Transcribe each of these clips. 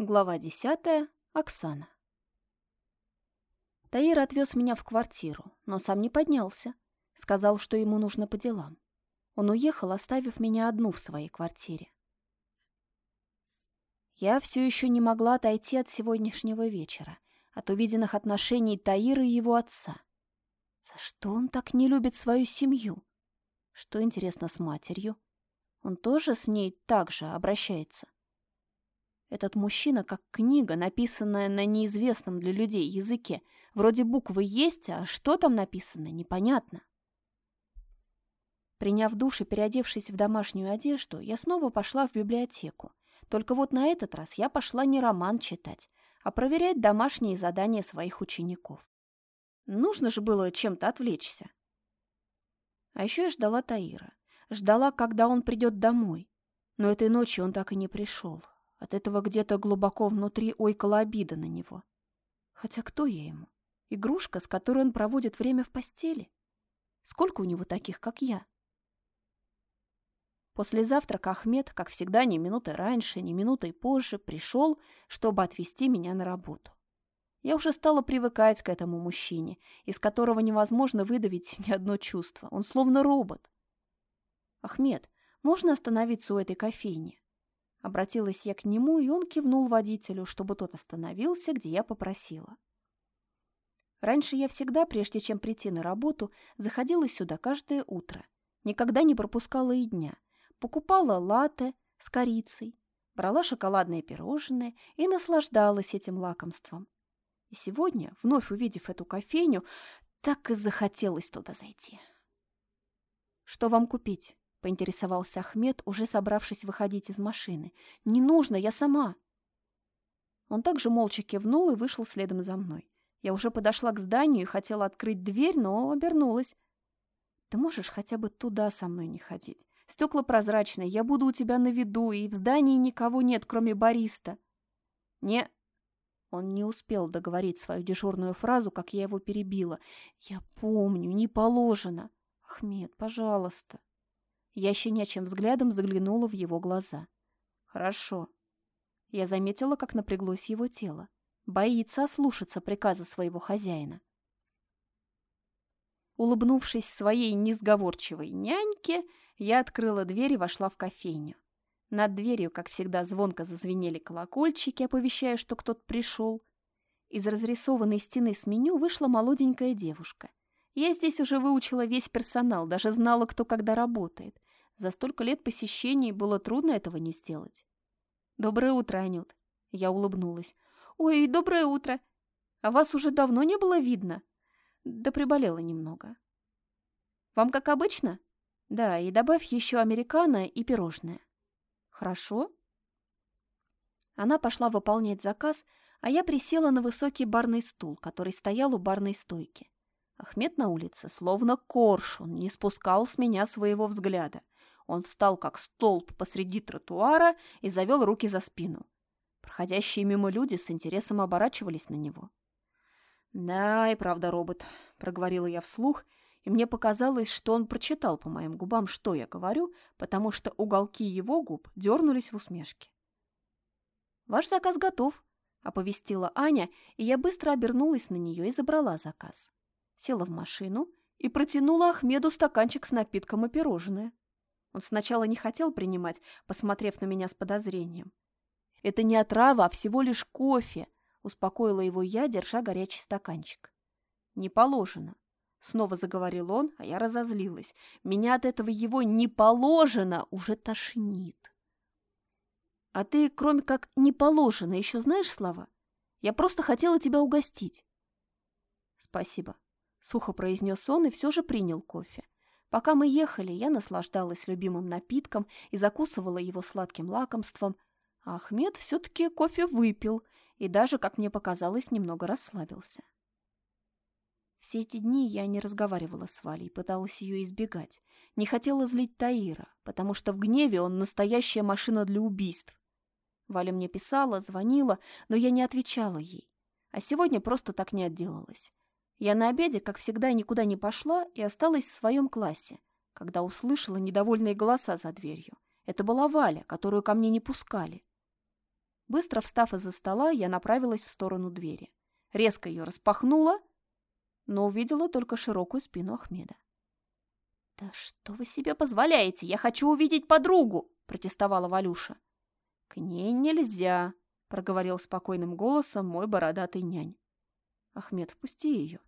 Глава десятая. Оксана. Таир отвез меня в квартиру, но сам не поднялся. Сказал, что ему нужно по делам. Он уехал, оставив меня одну в своей квартире. Я все еще не могла отойти от сегодняшнего вечера, от увиденных отношений Таира и его отца. За что он так не любит свою семью? Что, интересно, с матерью? Он тоже с ней так же обращается? Этот мужчина как книга, написанная на неизвестном для людей языке. Вроде буквы есть, а что там написано, непонятно. Приняв душ и переодевшись в домашнюю одежду, я снова пошла в библиотеку. Только вот на этот раз я пошла не роман читать, а проверять домашние задания своих учеников. Нужно же было чем-то отвлечься. А еще я ждала Таира. Ждала, когда он придет домой. Но этой ночью он так и не пришел. От этого где-то глубоко внутри ойкала обида на него. Хотя кто я ему? Игрушка, с которой он проводит время в постели? Сколько у него таких, как я? После завтрака Ахмед, как всегда, ни минуты раньше, ни минутой позже, пришел, чтобы отвезти меня на работу. Я уже стала привыкать к этому мужчине, из которого невозможно выдавить ни одно чувство. Он словно робот. «Ахмед, можно остановиться у этой кофейни?» Обратилась я к нему, и он кивнул водителю, чтобы тот остановился, где я попросила. Раньше я всегда, прежде чем прийти на работу, заходила сюда каждое утро. Никогда не пропускала и дня. Покупала латте с корицей, брала шоколадные пирожные и наслаждалась этим лакомством. И сегодня, вновь увидев эту кофейню, так и захотелось туда зайти. «Что вам купить?» — поинтересовался Ахмед, уже собравшись выходить из машины. «Не нужно, я сама!» Он также молча кивнул и вышел следом за мной. Я уже подошла к зданию и хотела открыть дверь, но обернулась. «Ты можешь хотя бы туда со мной не ходить? Стекла прозрачные, я буду у тебя на виду, и в здании никого нет, кроме бариста». «Не...» Он не успел договорить свою дежурную фразу, как я его перебила. «Я помню, не положено. Ахмед, пожалуйста». Я щенячьим взглядом заглянула в его глаза. «Хорошо». Я заметила, как напряглось его тело. Боится ослушаться приказа своего хозяина. Улыбнувшись своей несговорчивой няньке, я открыла дверь и вошла в кофейню. Над дверью, как всегда, звонко зазвенели колокольчики, оповещая, что кто-то пришел. Из разрисованной стены с меню вышла молоденькая девушка. Я здесь уже выучила весь персонал, даже знала, кто когда работает. За столько лет посещений было трудно этого не сделать. «Доброе утро, Анют!» Я улыбнулась. «Ой, доброе утро! А вас уже давно не было видно?» Да приболела немного. «Вам как обычно?» «Да, и добавь еще американо и пирожное». «Хорошо?» Она пошла выполнять заказ, а я присела на высокий барный стул, который стоял у барной стойки. Ахмед на улице, словно коршун, не спускал с меня своего взгляда. Он встал как столб посреди тротуара и завел руки за спину. Проходящие мимо люди с интересом оборачивались на него. «Да, и правда робот», — проговорила я вслух, и мне показалось, что он прочитал по моим губам, что я говорю, потому что уголки его губ дернулись в усмешке. «Ваш заказ готов», — оповестила Аня, и я быстро обернулась на нее и забрала заказ. Села в машину и протянула Ахмеду стаканчик с напитком и пирожное. Он сначала не хотел принимать, посмотрев на меня с подозрением. «Это не отрава, а всего лишь кофе», — успокоила его я, держа горячий стаканчик. «Не положено», — снова заговорил он, а я разозлилась. «Меня от этого его «не положено» уже тошнит». «А ты, кроме как «не положено», еще знаешь слова? Я просто хотела тебя угостить». «Спасибо», — сухо произнес он и все же принял кофе. Пока мы ехали, я наслаждалась любимым напитком и закусывала его сладким лакомством, а Ахмед все-таки кофе выпил и даже, как мне показалось, немного расслабился. Все эти дни я не разговаривала с Валей, пыталась ее избегать. Не хотела злить Таира, потому что в гневе он настоящая машина для убийств. Валя мне писала, звонила, но я не отвечала ей. А сегодня просто так не отделалась. Я на обеде, как всегда, никуда не пошла и осталась в своем классе, когда услышала недовольные голоса за дверью. Это была Валя, которую ко мне не пускали. Быстро встав из-за стола, я направилась в сторону двери. Резко ее распахнула, но увидела только широкую спину Ахмеда. «Да что вы себе позволяете? Я хочу увидеть подругу!» – протестовала Валюша. «К ней нельзя», – проговорил спокойным голосом мой бородатый нянь. «Ахмед, впусти ее».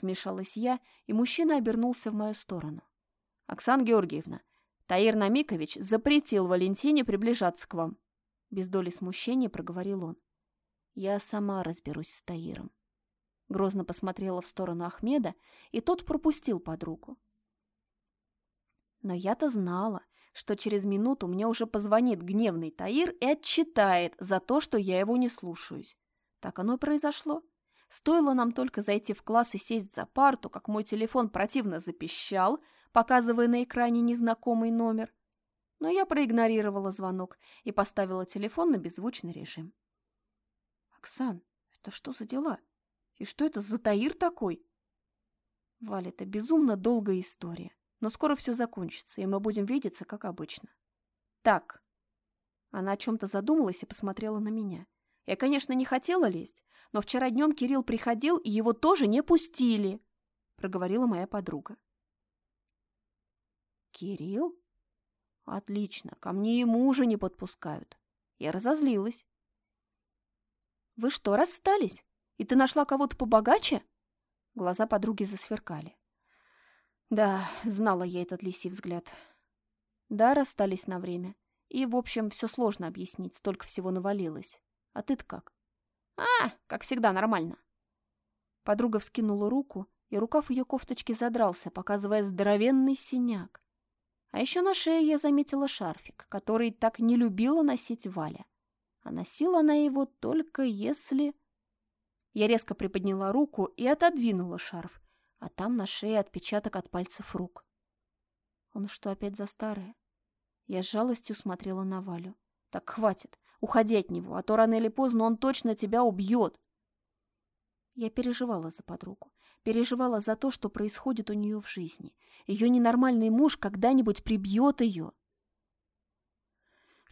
Вмешалась я, и мужчина обернулся в мою сторону. «Оксана Георгиевна, Таир Намикович запретил Валентине приближаться к вам». Без доли смущения проговорил он. «Я сама разберусь с Таиром». Грозно посмотрела в сторону Ахмеда, и тот пропустил подругу. Но я-то знала, что через минуту мне уже позвонит гневный Таир и отчитает за то, что я его не слушаюсь. Так оно и произошло. Стоило нам только зайти в класс и сесть за парту, как мой телефон противно запищал, показывая на экране незнакомый номер. Но я проигнорировала звонок и поставила телефон на беззвучный режим. «Оксан, это что за дела? И что это за Таир такой?» Валя, это безумно долгая история. Но скоро все закончится, и мы будем видеться, как обычно. Так. Она о чем-то задумалась и посмотрела на меня. Я, конечно, не хотела лезть, но вчера днем Кирилл приходил, и его тоже не пустили, проговорила моя подруга. Кирилл? Отлично, ко мне и мужа не подпускают. Я разозлилась. Вы что, расстались? И ты нашла кого-то побогаче? Глаза подруги засверкали. Да, знала я этот лисий взгляд. Да, расстались на время. И, в общем, все сложно объяснить, столько всего навалилось. А ты-то как? А, как всегда, нормально. Подруга вскинула руку, и рукав ее кофточки задрался, показывая здоровенный синяк. А еще на шее я заметила шарфик, который так не любила носить Валя. А носила она его только если... Я резко приподняла руку и отодвинула шарф, а там на шее отпечаток от пальцев рук. Он что, опять за старое? Я с жалостью смотрела на Валю. Так хватит, уходи от него, а то рано или поздно он точно тебя убьет. Я переживала за подругу, переживала за то, что происходит у нее в жизни. Ее ненормальный муж когда-нибудь прибьет ее.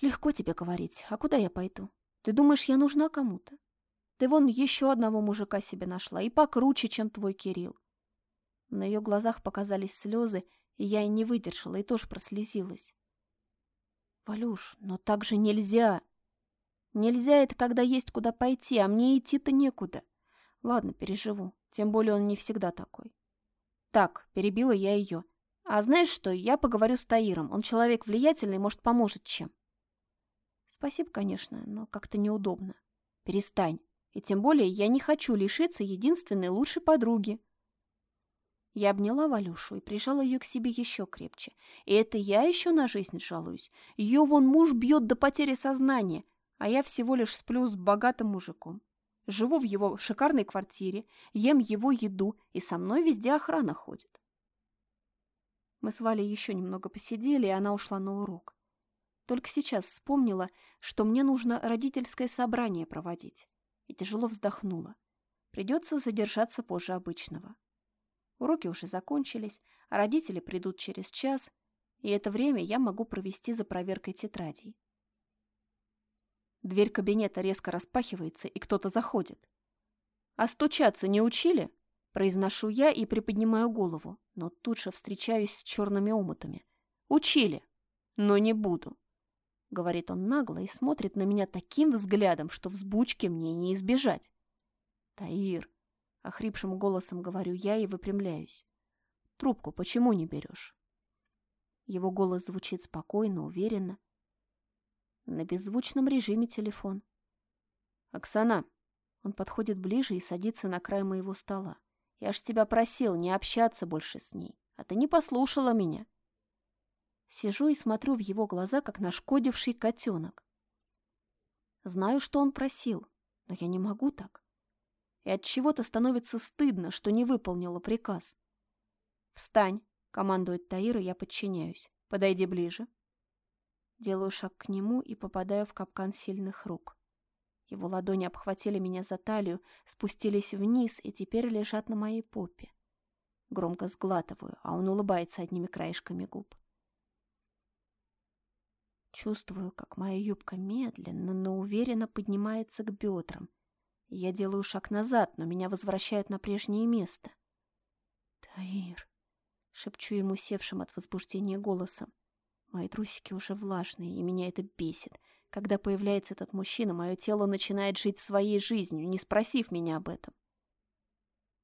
Легко тебе говорить, а куда я пойду? Ты думаешь, я нужна кому-то? Ты вон еще одного мужика себе нашла, и покруче, чем твой Кирилл. На ее глазах показались слезы, и я и не выдержала, и тоже прослезилась. «Валюш, но так же нельзя!» «Нельзя это, когда есть куда пойти, а мне идти-то некуда. Ладно, переживу, тем более он не всегда такой». «Так», — перебила я ее. «А знаешь что, я поговорю с Таиром, он человек влиятельный, может, поможет чем». «Спасибо, конечно, но как-то неудобно». «Перестань. И тем более я не хочу лишиться единственной лучшей подруги». Я обняла Валюшу и прижала ее к себе еще крепче. И это я еще на жизнь жалуюсь. Ее вон муж бьет до потери сознания, а я всего лишь сплю с богатым мужиком. Живу в его шикарной квартире, ем его еду, и со мной везде охрана ходит. Мы с Валей еще немного посидели, и она ушла на урок. Только сейчас вспомнила, что мне нужно родительское собрание проводить, и тяжело вздохнула. Придется задержаться позже обычного. Уроки уже закончились, а родители придут через час, и это время я могу провести за проверкой тетрадей. Дверь кабинета резко распахивается, и кто-то заходит. «А стучаться не учили?» Произношу я и приподнимаю голову, но тут же встречаюсь с черными омутами. «Учили, но не буду», — говорит он нагло и смотрит на меня таким взглядом, что взбучки мне не избежать. «Таир, Охрипшим голосом говорю я и выпрямляюсь. Трубку почему не берешь? Его голос звучит спокойно, уверенно. На беззвучном режиме телефон. «Оксана!» Он подходит ближе и садится на край моего стола. «Я ж тебя просил не общаться больше с ней, а ты не послушала меня». Сижу и смотрю в его глаза, как нашкодивший котенок. Знаю, что он просил, но я не могу так и от чего-то становится стыдно, что не выполнила приказ. «Встань!» — командует Таира, я подчиняюсь. «Подойди ближе». Делаю шаг к нему и попадаю в капкан сильных рук. Его ладони обхватили меня за талию, спустились вниз и теперь лежат на моей попе. Громко сглатываю, а он улыбается одними краешками губ. Чувствую, как моя юбка медленно, но уверенно поднимается к бедрам. Я делаю шаг назад, но меня возвращают на прежнее место. «Таир», — шепчу ему севшим от возбуждения голосом. Мои трусики уже влажные, и меня это бесит. Когда появляется этот мужчина, мое тело начинает жить своей жизнью, не спросив меня об этом.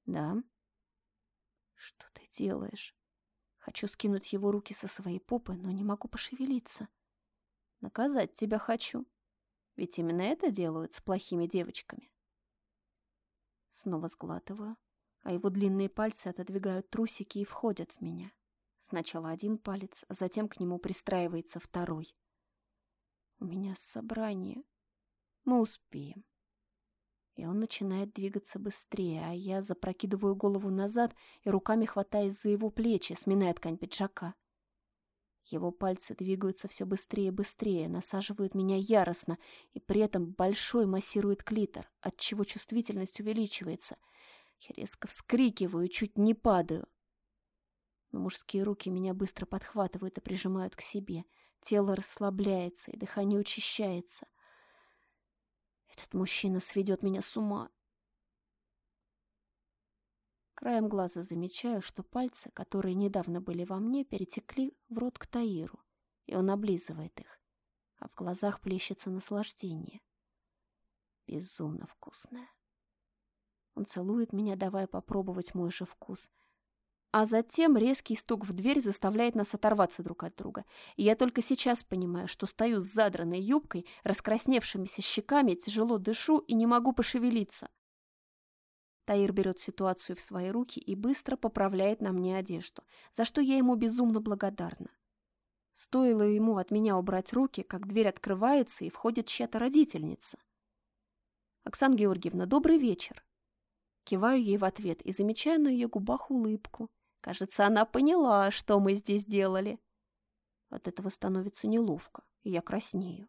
«Да?» «Что ты делаешь?» Хочу скинуть его руки со своей попы, но не могу пошевелиться. Наказать тебя хочу. Ведь именно это делают с плохими девочками. Снова сглатываю, а его длинные пальцы отодвигают трусики и входят в меня. Сначала один палец, затем к нему пристраивается второй. У меня собрание. Мы успеем. И он начинает двигаться быстрее, а я запрокидываю голову назад и руками хватаясь за его плечи, сминая ткань пиджака. Его пальцы двигаются все быстрее и быстрее, насаживают меня яростно, и при этом большой массирует клитор, отчего чувствительность увеличивается. Я резко вскрикиваю, чуть не падаю. Но мужские руки меня быстро подхватывают и прижимают к себе. Тело расслабляется, и дыхание учащается. Этот мужчина сведет меня с ума. Краем глаза замечаю, что пальцы, которые недавно были во мне, перетекли в рот к Таиру, и он облизывает их, а в глазах плещется наслаждение. Безумно вкусное. Он целует меня, давая попробовать мой же вкус. А затем резкий стук в дверь заставляет нас оторваться друг от друга. И я только сейчас понимаю, что стою с задранной юбкой, раскрасневшимися щеками, тяжело дышу и не могу пошевелиться. Таир берет ситуацию в свои руки и быстро поправляет на мне одежду, за что я ему безумно благодарна. Стоило ему от меня убрать руки, как дверь открывается и входит чья-то родительница. «Оксана Георгиевна, добрый вечер!» Киваю ей в ответ и замечаю на ее губах улыбку. Кажется, она поняла, что мы здесь делали. От этого становится неловко, и я краснею.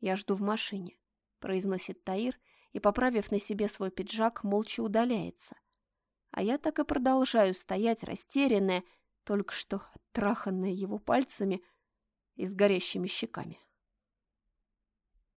«Я жду в машине», — произносит Таир, — и, поправив на себе свой пиджак, молча удаляется. А я так и продолжаю стоять растерянная, только что оттраханная его пальцами и с горящими щеками.